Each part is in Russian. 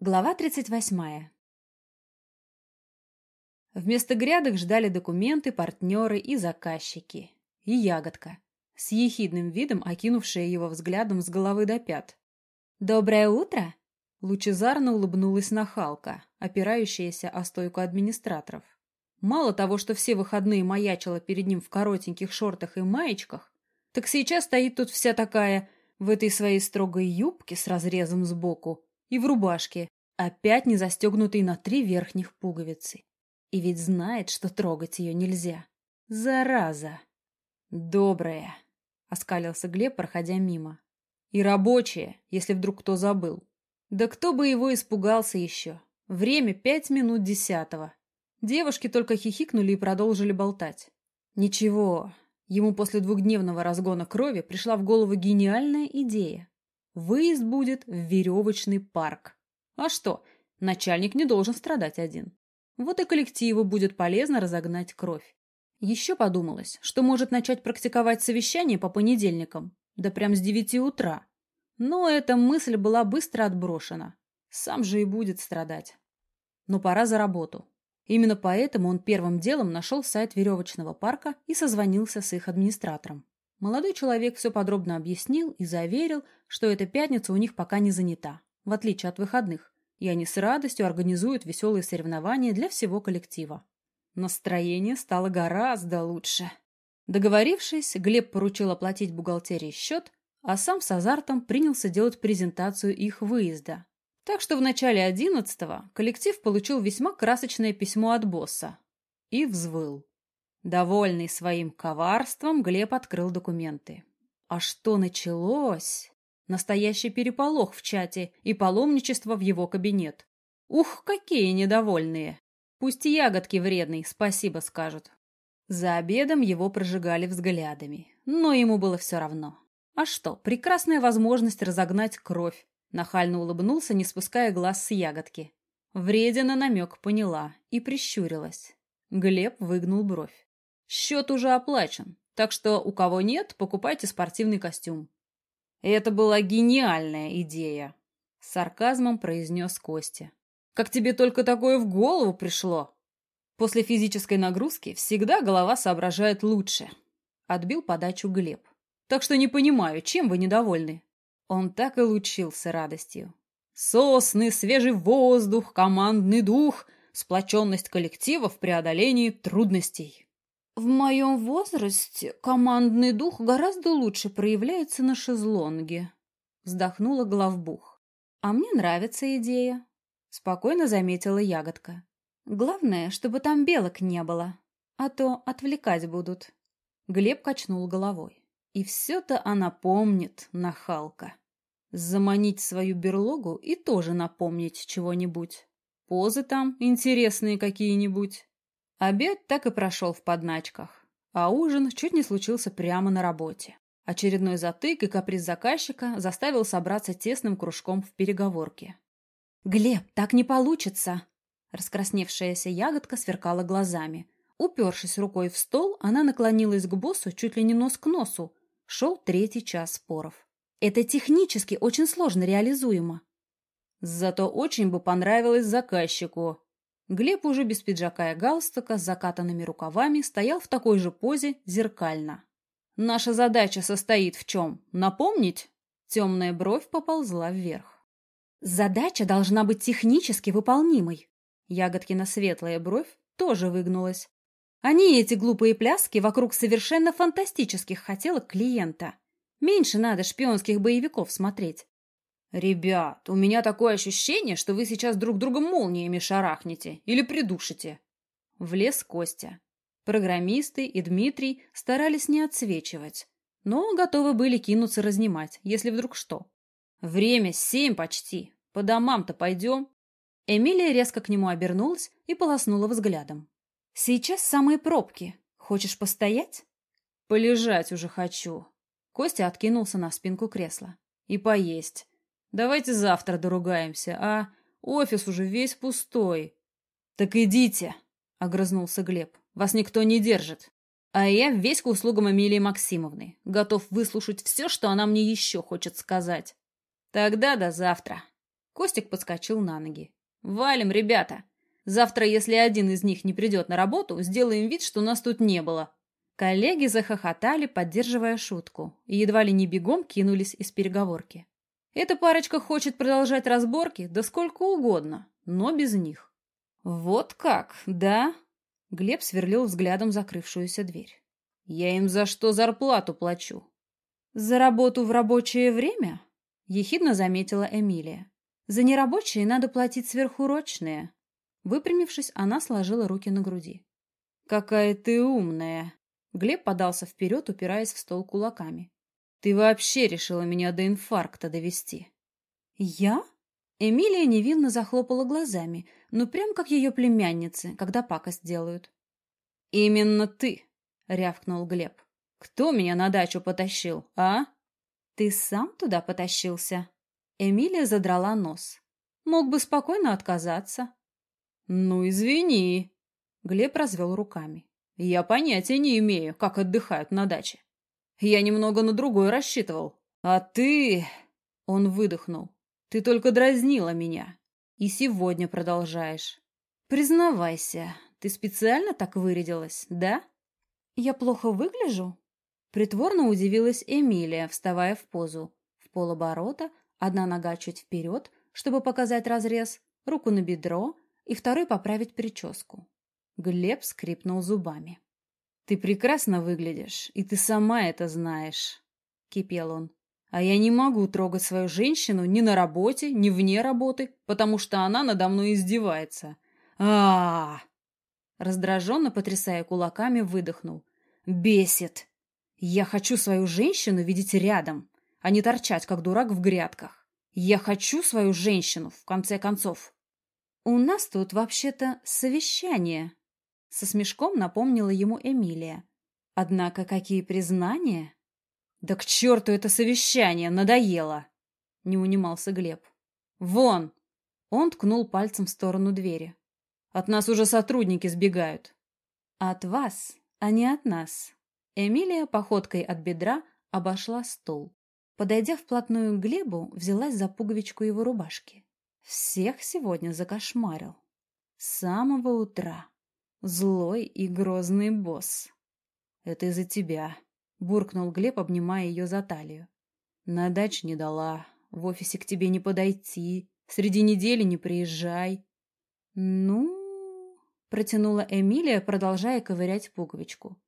Глава 38. Вместо грядок ждали документы, партнеры и заказчики. И ягодка, с ехидным видом окинувшая его взглядом с головы до пят. «Доброе утро!» Лучезарно улыбнулась нахалка, опирающаяся о стойку администраторов. Мало того, что все выходные маячила перед ним в коротеньких шортах и маечках, так сейчас стоит тут вся такая, в этой своей строгой юбке с разрезом сбоку, и в рубашке, опять не застегнутой на три верхних пуговицы. И ведь знает, что трогать ее нельзя. Зараза! Добрая, — оскалился Глеб, проходя мимо. И рабочая, если вдруг кто забыл. Да кто бы его испугался еще? Время пять минут десятого. Девушки только хихикнули и продолжили болтать. Ничего, ему после двухдневного разгона крови пришла в голову гениальная идея. Выезд будет в веревочный парк. А что, начальник не должен страдать один. Вот и коллективу будет полезно разогнать кровь. Еще подумалось, что может начать практиковать совещание по понедельникам, да прям с девяти утра. Но эта мысль была быстро отброшена. Сам же и будет страдать. Но пора за работу. Именно поэтому он первым делом нашел сайт веревочного парка и созвонился с их администратором. Молодой человек все подробно объяснил и заверил, что эта пятница у них пока не занята, в отличие от выходных, и они с радостью организуют веселые соревнования для всего коллектива. Настроение стало гораздо лучше. Договорившись, Глеб поручил оплатить бухгалтерии счет, а сам с азартом принялся делать презентацию их выезда. Так что в начале одиннадцатого коллектив получил весьма красочное письмо от босса и взвыл. Довольный своим коварством, Глеб открыл документы. А что началось? Настоящий переполох в чате и паломничество в его кабинет. Ух, какие недовольные! Пусть ягодки вредный, спасибо скажут. За обедом его прожигали взглядами, но ему было все равно. А что, прекрасная возможность разогнать кровь. Нахально улыбнулся, не спуская глаз с ягодки. Вредина намек поняла и прищурилась. Глеб выгнул бровь. Счет уже оплачен, так что у кого нет, покупайте спортивный костюм. Это была гениальная идея, с сарказмом произнес Костя. Как тебе только такое в голову пришло? После физической нагрузки всегда голова соображает лучше. Отбил подачу Глеб. Так что не понимаю, чем вы недовольны? Он так и лучился радостью. Сосны, свежий воздух, командный дух, сплоченность коллектива в преодолении трудностей. В моем возрасте командный дух гораздо лучше проявляется на шезлонге, вздохнула главбух. А мне нравится идея, спокойно заметила ягодка. Главное, чтобы там белок не было, а то отвлекать будут. Глеб качнул головой. И все-то она помнит, нахалка. Заманить свою берлогу и тоже напомнить чего-нибудь. Позы там интересные какие-нибудь. Обед так и прошел в подначках, а ужин чуть не случился прямо на работе. Очередной затык и каприз заказчика заставил собраться тесным кружком в переговорке. «Глеб, так не получится!» Раскрасневшаяся ягодка сверкала глазами. Упершись рукой в стол, она наклонилась к боссу чуть ли не нос к носу. Шел третий час споров. «Это технически очень сложно реализуемо». «Зато очень бы понравилось заказчику», Глеб уже без пиджака и галстука с закатанными рукавами стоял в такой же позе зеркально. «Наша задача состоит в чем? Напомнить?» Темная бровь поползла вверх. «Задача должна быть технически выполнимой». Ягодкина светлая бровь тоже выгнулась. Они эти глупые пляски вокруг совершенно фантастических хотелок клиента. Меньше надо шпионских боевиков смотреть. «Ребят, у меня такое ощущение, что вы сейчас друг друга молниями шарахнете или придушите». Влез Костя. Программисты и Дмитрий старались не отсвечивать, но готовы были кинуться разнимать, если вдруг что. «Время семь почти. По домам-то пойдем?» Эмилия резко к нему обернулась и полоснула взглядом. «Сейчас самые пробки. Хочешь постоять?» «Полежать уже хочу». Костя откинулся на спинку кресла. «И поесть. Давайте завтра доругаемся, а? Офис уже весь пустой. Так идите, огрызнулся Глеб. Вас никто не держит. А я весь к услугам Эмилии Максимовны. Готов выслушать все, что она мне еще хочет сказать. Тогда до завтра. Костик подскочил на ноги. «Валим, ребята! Завтра, если один из них не придет на работу, сделаем вид, что нас тут не было». Коллеги захохотали, поддерживая шутку, и едва ли не бегом кинулись из переговорки. Эта парочка хочет продолжать разборки, да сколько угодно, но без них. Вот как, да? Глеб сверлил взглядом закрывшуюся дверь. Я им за что зарплату плачу? За работу в рабочее время? Ехидно заметила Эмилия. За нерабочие надо платить сверхурочные. Выпрямившись, она сложила руки на груди. «Какая ты умная!» Глеб подался вперед, упираясь в стол кулаками. Ты вообще решила меня до инфаркта довести. Я? Эмилия невинно захлопала глазами, ну прям как ее племянницы, когда пакость делают. Именно ты, рявкнул Глеб. Кто меня на дачу потащил, а? Ты сам туда потащился? Эмилия задрала нос. Мог бы спокойно отказаться. Ну, извини. Глеб развел руками. Я понятия не имею, как отдыхают на даче. Я немного на другой рассчитывал. А ты...» Он выдохнул. «Ты только дразнила меня. И сегодня продолжаешь. Признавайся, ты специально так вырядилась, да?» «Я плохо выгляжу?» Притворно удивилась Эмилия, вставая в позу. В полоборота, одна нога чуть вперед, чтобы показать разрез, руку на бедро и второй поправить прическу. Глеб скрипнул зубами. «Ты прекрасно выглядишь, и ты сама это знаешь», — кипел он. «А я не могу трогать свою женщину ни на работе, ни вне работы, потому что она надо мной издевается. а, -а, Раздраженно, потрясая кулаками, выдохнул. «Бесит! Я хочу свою женщину видеть рядом, а не торчать, как дурак, в грядках. Я хочу свою женщину, в конце концов!» «У нас тут вообще-то совещание», со смешком напомнила ему Эмилия. Однако какие признания? Да к черту это совещание, надоело! Не унимался Глеб. Вон! Он ткнул пальцем в сторону двери. От нас уже сотрудники сбегают. От вас, а не от нас. Эмилия походкой от бедра обошла стол. Подойдя вплотную к Глебу, взялась за пуговичку его рубашки. Всех сегодня закошмарил. С самого утра. Злой и грозный босс. Это из-за тебя, буркнул Глеб, обнимая ее за талию. На даче не дала, в офисе к тебе не подойти, среди недели не приезжай. Ну, протянула Эмилия, продолжая ковырять пуговичку.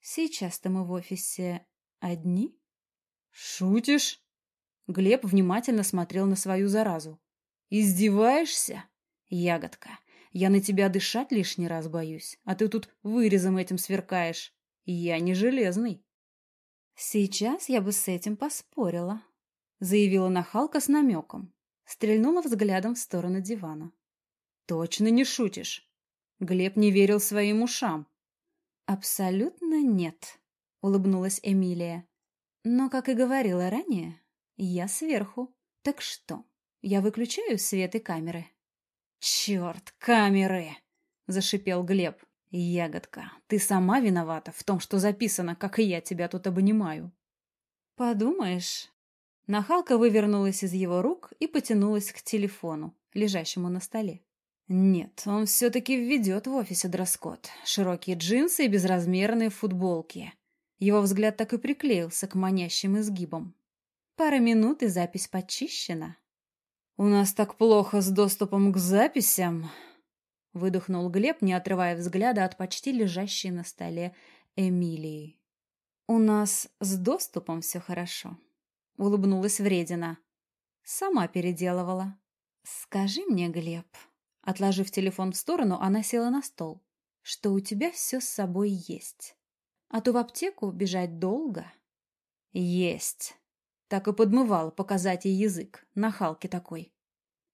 Сейчас-то мы в офисе одни? Шутишь? Глеб внимательно смотрел на свою заразу. Издеваешься? Ягодка, я на тебя дышать лишний раз боюсь, а ты тут вырезом этим сверкаешь. Я не железный. Сейчас я бы с этим поспорила, заявила нахалка с намеком. Стрельнула взглядом в сторону дивана. Точно не шутишь? Глеб не верил своим ушам. Абсолютно нет, улыбнулась Эмилия. Но, как и говорила ранее, я сверху. Так что, я выключаю свет и камеры? «Черт, камеры!» — зашипел Глеб. «Ягодка, ты сама виновата в том, что записано, как и я тебя тут обнимаю». «Подумаешь». Нахалка вывернулась из его рук и потянулась к телефону, лежащему на столе. Нет, он все-таки введет в офисе дресс-код. Широкие джинсы и безразмерные футболки. Его взгляд так и приклеился к манящим изгибам. Пара минут, и запись почищена. «У нас так плохо с доступом к записям», — выдохнул Глеб, не отрывая взгляда от почти лежащей на столе Эмилии. «У нас с доступом все хорошо», — улыбнулась Вредина. «Сама переделывала». «Скажи мне, Глеб...» Отложив телефон в сторону, она села на стол. «Что у тебя все с собой есть. А то в аптеку бежать долго». «Есть», так и подмывало показать ей язык, нахалки такой.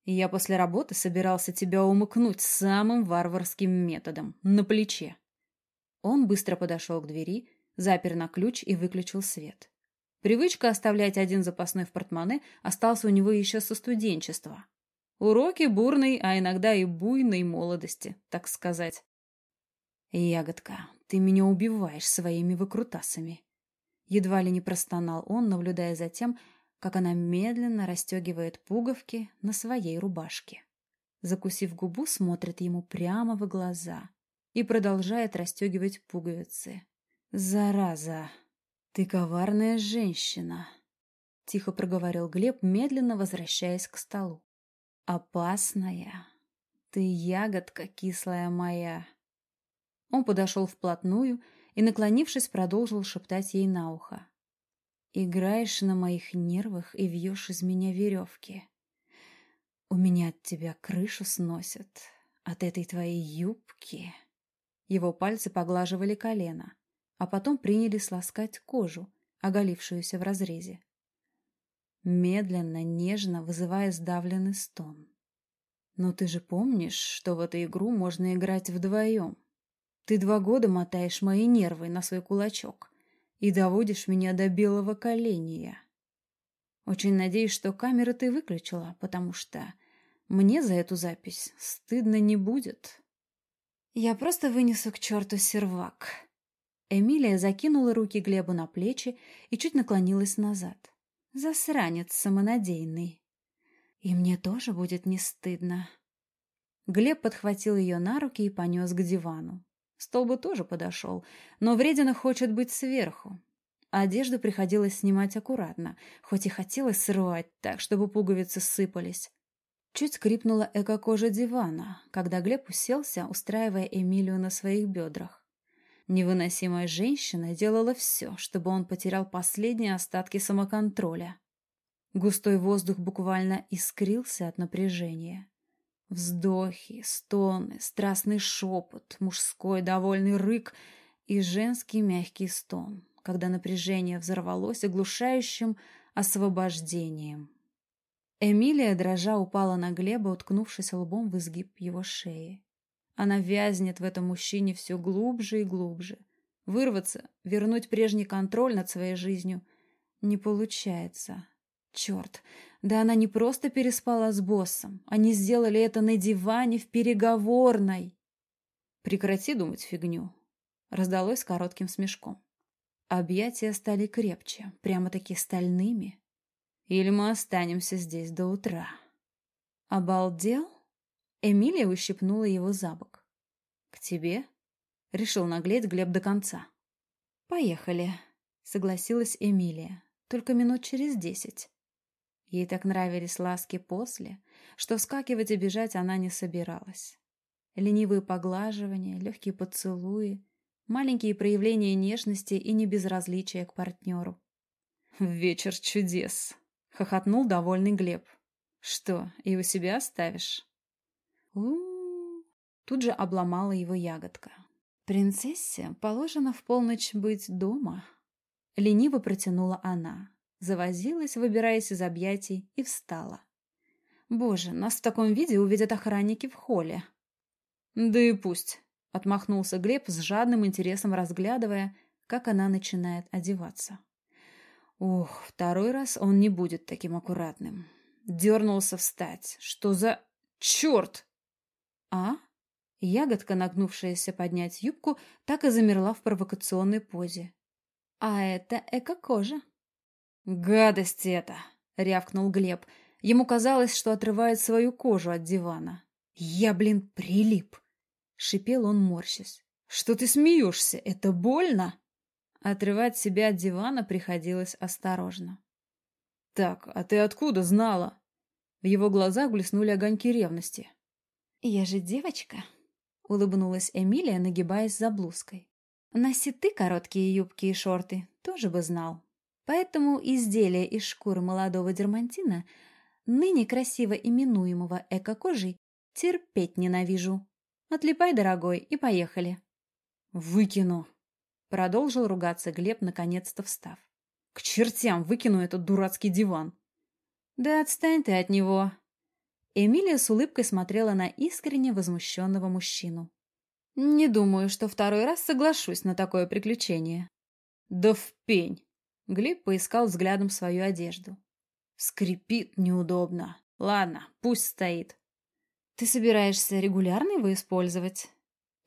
Я после работы собирался тебя умыкнуть самым варварским методом, на плече. Он быстро подошел к двери, запер на ключ и выключил свет. Привычка оставлять один запасной в портмоне остался у него еще со студенчества. Уроки бурной, а иногда и буйной молодости, так сказать. «Ягодка, ты меня убиваешь своими выкрутасами», Едва ли не простонал он, наблюдая за тем, как она медленно расстегивает пуговки на своей рубашке. Закусив губу, смотрит ему прямо в глаза и продолжает расстегивать пуговицы. «Зараза! Ты коварная женщина!» — тихо проговорил Глеб, медленно возвращаясь к столу. «Опасная! Ты ягодка кислая моя!» Он подошел вплотную и, наклонившись, продолжил шептать ей на ухо. «Играешь на моих нервах и вьешь из меня веревки. У меня от тебя крышу сносят, от этой твоей юбки». Его пальцы поглаживали колено, а потом принялись ласкать кожу, оголившуюся в разрезе. Медленно, нежно, вызывая сдавленный стон. «Но ты же помнишь, что в эту игру можно играть вдвоем?» Ты два года мотаешь мои нервы на свой кулачок и доводишь меня до белого коленя. Очень надеюсь, что камеры ты выключила, потому что мне за эту запись стыдно не будет. Я просто вынесу к черту сервак. Эмилия закинула руки Глебу на плечи и чуть наклонилась назад. Засранец самонадеянный. И мне тоже будет не стыдно. Глеб подхватил ее на руки и понес к дивану. Стол бы тоже подошел, но вредина хочет быть сверху. Одежду приходилось снимать аккуратно, хоть и хотелось срывать так, чтобы пуговицы сыпались. Чуть скрипнула эко-кожа дивана, когда Глеб уселся, устраивая Эмилию на своих бедрах. Невыносимая женщина делала все, чтобы он потерял последние остатки самоконтроля. Густой воздух буквально искрился от напряжения. Вздохи, стоны, страстный шепот, мужской довольный рык и женский мягкий стон, когда напряжение взорвалось оглушающим освобождением. Эмилия, дрожа, упала на Глеба, уткнувшись лбом в изгиб его шеи. Она вязнет в этом мужчине все глубже и глубже. Вырваться, вернуть прежний контроль над своей жизнью не получается. Черт, да она не просто переспала с боссом. Они сделали это на диване в переговорной. Прекрати думать фигню. Раздалось коротким смешком. Объятия стали крепче, прямо-таки стальными. Или мы останемся здесь до утра. Обалдел? Эмилия ущипнула его за бок. К тебе? Решил наглеть Глеб до конца. Поехали, согласилась Эмилия. Только минут через десять. Ей так нравились ласки после, что вскакивать и бежать она не собиралась. Ленивые поглаживания, легкие поцелуи, маленькие проявления нежности и небезразличия к партнеру. «Вечер чудес!» — хохотнул довольный Глеб. «Что, и у себя оставишь?» у, Тут же обломала его ягодка. «Принцессе положено в полночь быть дома», — лениво протянула она завозилась, выбираясь из объятий, и встала. «Боже, нас в таком виде увидят охранники в холле». «Да и пусть», — отмахнулся Глеб с жадным интересом, разглядывая, как она начинает одеваться. Ух, второй раз он не будет таким аккуратным. Дернулся встать. Что за... Черт! А? Ягодка, нагнувшаяся поднять юбку, так и замерла в провокационной позе. А это эко-кожа. «Гадость это!» — рявкнул Глеб. Ему казалось, что отрывает свою кожу от дивана. «Я, блин, прилип!» — шипел он, морщась. «Что ты смеешься? Это больно?» Отрывать себя от дивана приходилось осторожно. «Так, а ты откуда знала?» В его глазах блеснули огоньки ревности. «Я же девочка», — улыбнулась Эмилия, нагибаясь за блузкой. «Носи ты короткие юбки и шорты, тоже бы знал». Поэтому изделие из шкуры молодого дермантина, ныне красиво именуемого эко-кожей, терпеть ненавижу. Отлипай, дорогой, и поехали. Выкину. Продолжил ругаться Глеб, наконец-то встав. К чертям выкину этот дурацкий диван. Да отстань ты от него. Эмилия с улыбкой смотрела на искренне возмущенного мужчину. Не думаю, что второй раз соглашусь на такое приключение. Да в пень! Глеб поискал взглядом свою одежду. Скрипит неудобно. Ладно, пусть стоит. Ты собираешься регулярно его использовать?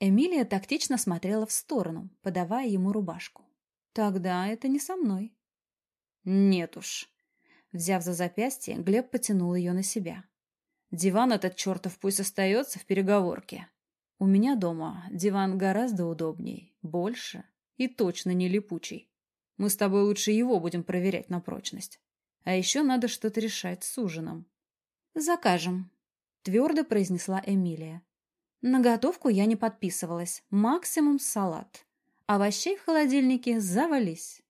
Эмилия тактично смотрела в сторону, подавая ему рубашку. Тогда это не со мной. Нет уж. Взяв за запястье, Глеб потянул ее на себя. «Диван этот чертов пусть остается в переговорке. У меня дома диван гораздо удобней, больше и точно не липучий. Мы с тобой лучше его будем проверять на прочность. А еще надо что-то решать с ужином». «Закажем», — твердо произнесла Эмилия. На готовку я не подписывалась, максимум салат. Овощей в холодильнике завались.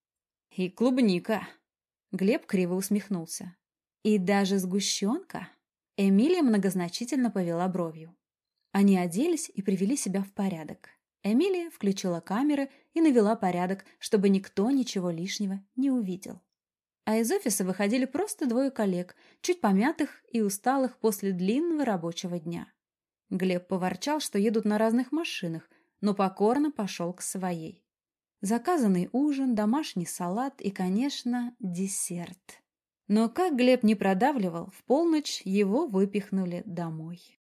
И клубника. Глеб криво усмехнулся. И даже сгущенка. Эмилия многозначительно повела бровью. Они оделись и привели себя в порядок. Эмилия включила камеры и навела порядок, чтобы никто ничего лишнего не увидел. А из офиса выходили просто двое коллег, чуть помятых и усталых после длинного рабочего дня. Глеб поворчал, что едут на разных машинах, но покорно пошел к своей. Заказанный ужин, домашний салат и, конечно, десерт. Но как Глеб не продавливал, в полночь его выпихнули домой.